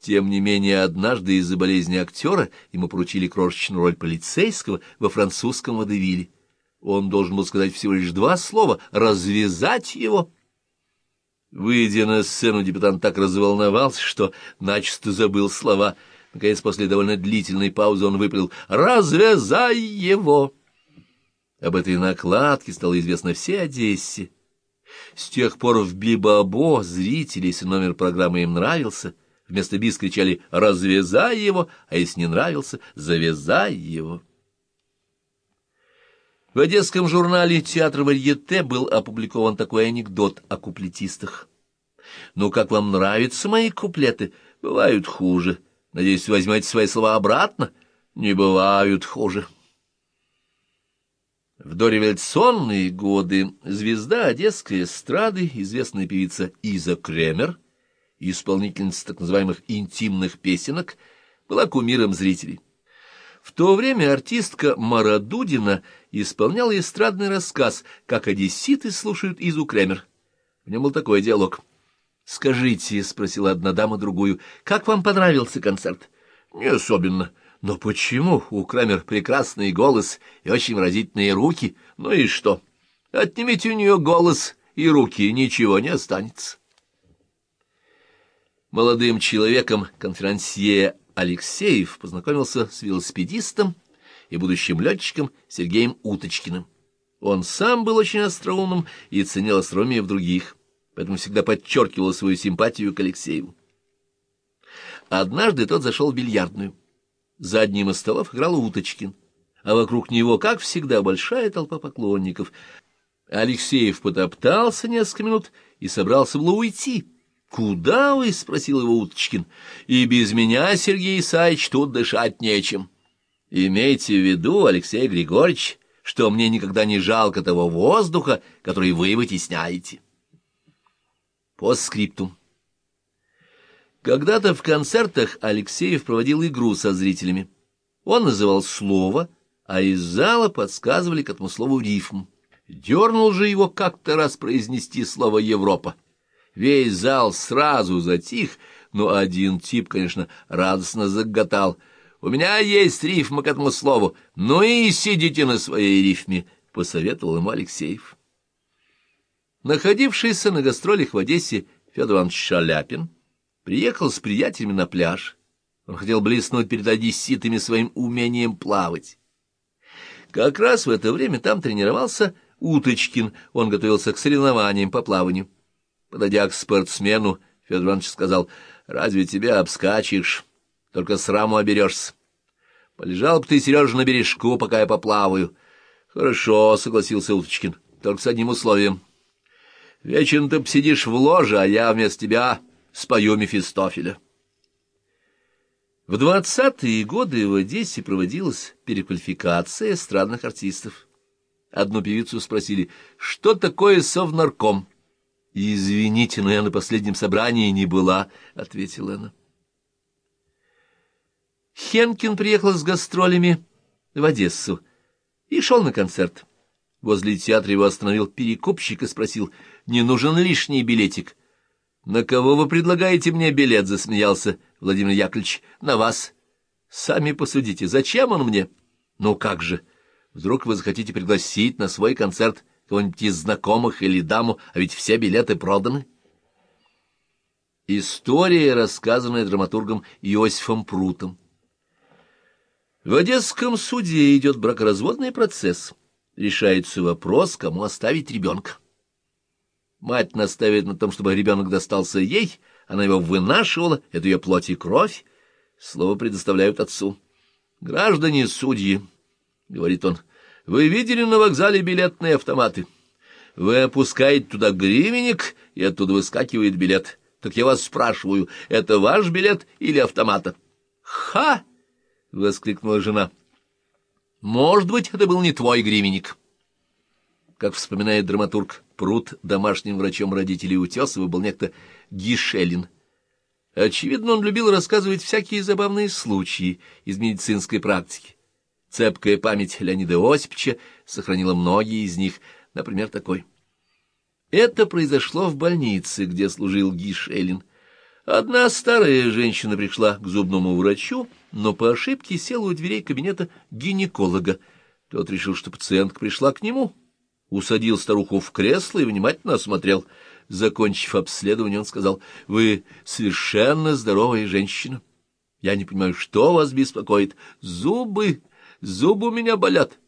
Тем не менее, однажды из-за болезни актера ему поручили крошечную роль полицейского во французском водевиле. Он должен был сказать всего лишь два слова «развязать его». Выйдя на сцену, депутат так разволновался, что начисто забыл слова. Наконец, после довольно длительной паузы он выпалил «Развязай его!». Об этой накладке стало известно всей Одессе. С тех пор в Бибабо зрители, если номер программы им нравился, вместо бис кричали «развязай его», а если не нравился «завязай его». В одесском журнале «Театр варьете» был опубликован такой анекдот о куплетистах. «Ну, как вам нравятся мои куплеты? Бывают хуже. Надеюсь, возьмете свои слова обратно? Не бывают хуже». В дореволюционные годы звезда одесской эстрады, известная певица Иза Кремер, исполнительница так называемых интимных песенок, была кумиром зрителей. В то время артистка Мара Дудина исполняла эстрадный рассказ, как одесситы слушают Изу Кремер. В нем был такой диалог. «Скажите», — спросила одна дама другую, — «как вам понравился концерт?» «Не особенно». Но почему? У Крамер прекрасный голос и очень выразительные руки. Ну и что? Отнимите у нее голос и руки, ничего не останется. Молодым человеком конферансье Алексеев познакомился с велосипедистом и будущим летчиком Сергеем Уточкиным. Он сам был очень остроумным и ценил остроумие в других, поэтому всегда подчеркивал свою симпатию к Алексееву. Однажды тот зашел в бильярдную. За одним из столов играл Уточкин, а вокруг него, как всегда, большая толпа поклонников. Алексеев потоптался несколько минут и собрался было уйти. «Куда вы?» — спросил его Уточкин. «И без меня, Сергей Исаевич, тут дышать нечем. Имейте в виду, Алексей Григорьевич, что мне никогда не жалко того воздуха, который вы вытесняете». По скриптум. Когда-то в концертах Алексеев проводил игру со зрителями. Он называл слово, а из зала подсказывали к этому слову рифм. Дернул же его как-то раз произнести слово «Европа». Весь зал сразу затих, но один тип, конечно, радостно заготал. «У меня есть рифма к этому слову, ну и сидите на своей рифме», — посоветовал ему Алексеев. Находившийся на гастролях в Одессе Федор Иванович Шаляпин Приехал с приятелями на пляж. Он хотел блеснуть перед одесситами своим умением плавать. Как раз в это время там тренировался Уточкин, он готовился к соревнованиям по плаванию. Подойдя к спортсмену, Федор Иванович сказал, «Разве тебя обскачешь? Только сраму оберешься. Полежал бы ты, Сережа, на бережку, пока я поплаваю». «Хорошо», — согласился Уточкин, — «только с одним условием. Вечером ты посидишь в ложе, а я вместо тебя спою Мефистофеля. В двадцатые годы в Одессе проводилась переквалификация эстрадных артистов. Одну певицу спросили, что такое совнарком? «Извините, но я на последнем собрании не была», — ответила она. Хенкин приехал с гастролями в Одессу и шел на концерт. Возле театра его остановил перекупщик и спросил, не нужен лишний билетик. «На кого вы предлагаете мне билет?» — засмеялся Владимир Яковлевич. «На вас. Сами посудите, зачем он мне?» «Ну как же? Вдруг вы захотите пригласить на свой концерт кого-нибудь из знакомых или даму, а ведь все билеты проданы?» История, рассказанная драматургом Иосифом Прутом. В Одесском суде идет бракоразводный процесс. Решается вопрос, кому оставить ребенка. Мать наставит на том, чтобы ребенок достался ей, она его вынашивала, это ее плоть и кровь. Слово предоставляют отцу. «Граждане судьи», — говорит он, — «вы видели на вокзале билетные автоматы? Вы опускаете туда гривенник, и оттуда выскакивает билет. Так я вас спрашиваю, это ваш билет или автомата?» «Ха!» — воскликнула жена. «Может быть, это был не твой гривенник». Как вспоминает драматург Прут, домашним врачом родителей Утесова был некто Гишелин. Очевидно, он любил рассказывать всякие забавные случаи из медицинской практики. Цепкая память Леонида Осиповича сохранила многие из них, например, такой. Это произошло в больнице, где служил Гишелин. Одна старая женщина пришла к зубному врачу, но по ошибке села у дверей кабинета гинеколога. Тот решил, что пациентка пришла к нему, усадил старуху в кресло и внимательно осмотрел. Закончив обследование, он сказал, «Вы совершенно здоровая женщина. Я не понимаю, что вас беспокоит. Зубы, зубы у меня болят.